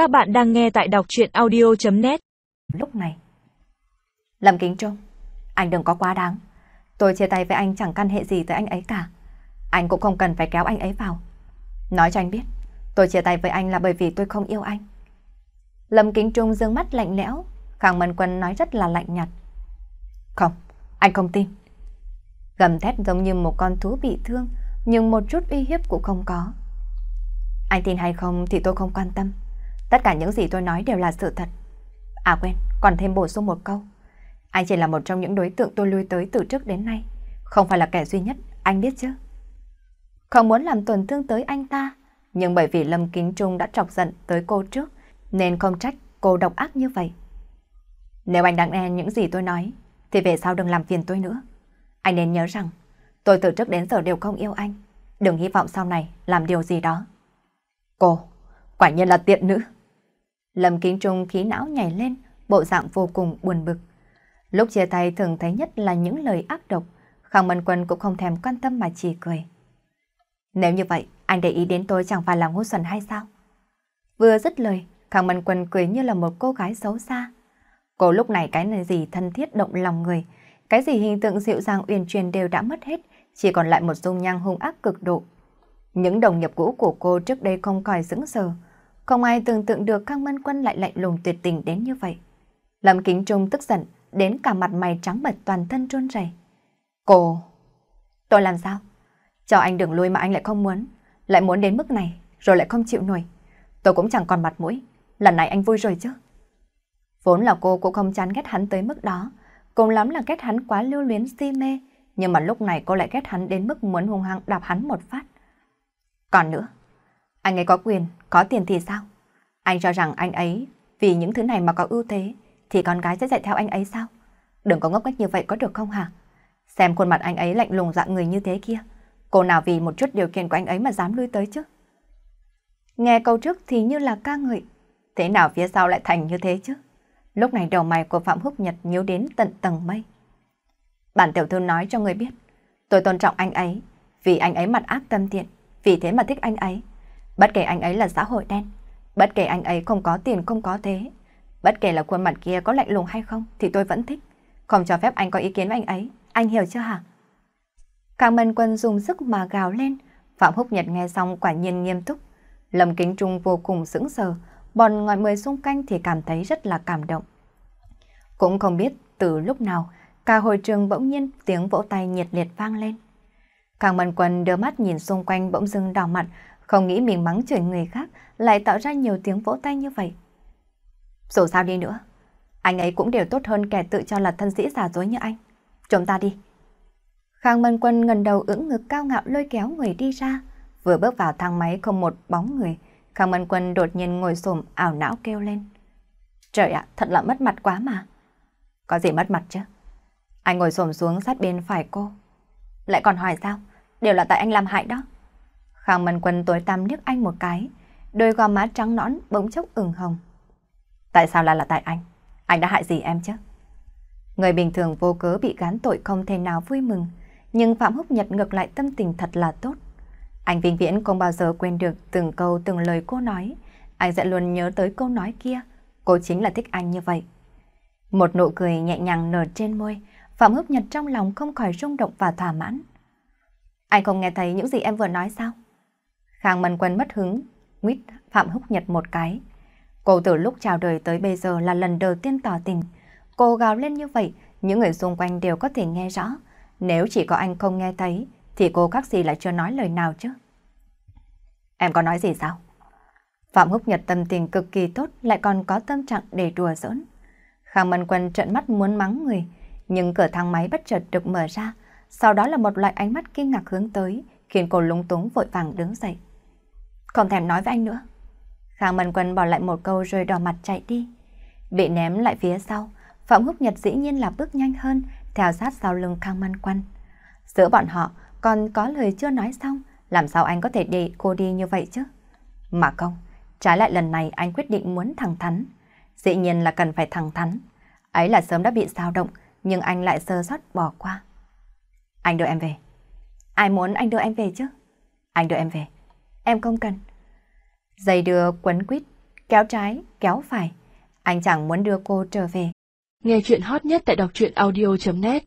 Các bạn đang nghe tại đọc chuyện audio.net Lúc này Lâm Kính Trung Anh đừng có quá đáng. Tôi chia tay với anh chẳng căn hệ gì tới anh ấy cả. Anh cũng không cần phải kéo anh ấy vào. Nói cho anh biết Tôi chia tay với anh là bởi vì tôi không yêu anh. Lâm Kính Trung dương mắt lạnh lẽo Khang Mân Quân nói rất là lạnh nhạt. Không, anh không tin. Gầm thét giống như một con thú bị thương Nhưng một chút uy hiếp cũng không có. Anh tin hay không thì tôi không quan tâm. Tất cả những gì tôi nói đều là sự thật. À quên, còn thêm bổ sung một câu. Anh chỉ là một trong những đối tượng tôi lui tới từ trước đến nay. Không phải là kẻ duy nhất, anh biết chứ? Không muốn làm tổn thương tới anh ta Nhưng bởi vì Lâm Kính Trung đã chọc giận tới cô trước Nên không trách cô độc ác như vậy. Nếu anh đang nghe những gì tôi nói Thì về sau đừng làm phiền tôi nữa. Anh nên nhớ rằng Tôi từ trước đến giờ đều không yêu anh. Đừng hy vọng sau này làm điều gì đó. Cô, quả nhiên là tiện nữ. Lâm Kính Trung khí não nhảy lên, bộ dạng vô cùng buồn bực. Lúc chia tay thường thấy nhất là những lời ác độc, Khang Mân Quân cũng không thèm quan tâm mà chỉ cười. Nếu như vậy, anh để ý đến tôi chẳng phải là ngu xuẩn hay sao? Vừa dứt lời, Khang Mân Quân cười như là một cô gái xấu xa. Cô lúc này cái này gì thân thiết động lòng người, cái gì hình tượng dịu dàng uyển chuyển đều đã mất hết, chỉ còn lại một dung nhan hung ác cực độ. Những đồng nghiệp cũ của cô trước đây không còi sững sờ, không ai tưởng tượng được Khang Mân Quân lại lạnh lùng tuyệt tình đến như vậy. Lâm Kính Trung tức giận, đến cả mặt mày trắng bệch toàn thân run rẩy. Cô... Tôi làm sao? Cho anh đừng lui mà anh lại không muốn. Lại muốn đến mức này, rồi lại không chịu nổi. Tôi cũng chẳng còn mặt mũi. Lần này anh vui rồi chứ. Vốn là cô cũng không chán ghét hắn tới mức đó. Cùng lắm là ghét hắn quá lưu luyến si mê. Nhưng mà lúc này cô lại ghét hắn đến mức muốn hung hăng đạp hắn một phát. Còn nữa, anh ấy có quyền, có tiền thì sao? Anh cho rằng anh ấy vì những thứ này mà có ưu thế thì con gái sẽ dạy theo anh ấy sao? Đừng có ngốc nghếch như vậy có được không hả? Xem khuôn mặt anh ấy lạnh lùng dạng người như thế kia. Cô nào vì một chút điều kiện của anh ấy mà dám lui tới chứ? Nghe câu trước thì như là ca ngợi. Thế nào phía sau lại thành như thế chứ? Lúc này đầu mày của Phạm Húc Nhật nhíu đến tận tầng mây. Bản tiểu thư nói cho người biết. Tôi tôn trọng anh ấy. Vì anh ấy mặt ác tâm tiện. Vì thế mà thích anh ấy. Bất kể anh ấy là xã hội đen, bất kể anh ấy không có tiền không có thế, bất kể là khuôn mặt kia có lạnh lùng hay không thì tôi vẫn thích. Không cho phép anh có ý kiến với anh ấy, anh hiểu chưa hả? Càng Mân Quân dùng sức mà gào lên, Phạm Húc Nhật nghe xong quả nhiên nghiêm túc. Lâm Kính Trung vô cùng sững sờ, bọn ngọn mười xung quanh thì cảm thấy rất là cảm động. Cũng không biết từ lúc nào, cả hội trường bỗng nhiên tiếng vỗ tay nhiệt liệt vang lên. Càng Mân Quân đưa mắt nhìn xung quanh bỗng dưng đỏ mặt, không nghĩ mình mắng chửi người khác lại tạo ra nhiều tiếng vỗ tay như vậy. Dù sao đi nữa, anh ấy cũng đều tốt hơn kẻ tự cho là thân sĩ giả dối như anh. Chúng ta đi. Khang Mân Quân ngần đầu ưỡng ngực cao ngạo lôi kéo người đi ra. Vừa bước vào thang máy không một bóng người, Khang Mân Quân đột nhiên ngồi xổm ảo não kêu lên. Trời ạ, thật là mất mặt quá mà. Có gì mất mặt chứ? Anh ngồi xổm xuống sát bên phải cô. Lại còn hỏi sao? Đều là tại anh làm hại đó. Khang Mân Quân tối tăm liếc anh một cái, đôi gò má trắng nõn bỗng chốc ửng hồng. Tại sao lại là tại anh? Anh đã hại gì em chứ? Người bình thường vô cớ bị gán tội không thể nào vui mừng, nhưng Phạm Húc Nhật ngược lại tâm tình thật là tốt. Anh vĩnh viễn không bao giờ quên được từng câu từng lời cô nói, anh sẽ luôn nhớ tới câu nói kia, cô chính là thích anh như vậy. Một nụ cười nhẹ nhàng nở trên môi, Phạm Húc Nhật trong lòng không khỏi rung động và thỏa mãn. Anh không nghe thấy những gì em vừa nói sao? Khang Mân Quân mất hứng, nguyết Phạm Húc Nhật một cái. Cô từ lúc chào đời tới bây giờ là lần đầu tiên tỏ tình. Cô gào lên như vậy, những người xung quanh đều có thể nghe rõ. Nếu chỉ có anh không nghe thấy, thì cô các gì lại chưa nói lời nào chứ? Em có nói gì sao? Phạm Húc Nhật tâm tình cực kỳ tốt lại còn có tâm trạng để đùa giỡn. Khang Mân Quân trợn mắt muốn mắng người, nhưng cửa thang máy bất chợt được mở ra, sau đó là một loại ánh mắt kinh ngạc hướng tới, khiến cô lúng túng vội vàng đứng dậy. Không thèm nói với anh nữa. Khang Mân Quân bỏ lại một câu rồi đỏ mặt chạy đi. Bị ném lại phía sau, Phạm Húc Nhật dĩ nhiên là bước nhanh hơn, theo sát sau lưng Khang Mân Quân. Giữa bọn họ còn có lời chưa nói xong, làm sao anh có thể để cô đi như vậy chứ? Mà không, trái lại lần này anh quyết định muốn thẳng thắn. Dĩ nhiên là cần phải thẳng thắn. Ấy là sớm đã bị sao động, nhưng anh lại sơ sót bỏ qua. Anh đưa em về. Ai muốn anh đưa em về chứ? Anh đưa em về. Em không cần. Giày đưa quấn quýt, kéo trái, kéo phải. Anh chẳng muốn đưa cô trở về. Nghe chuyện hot nhất tại đọc truyện audio.net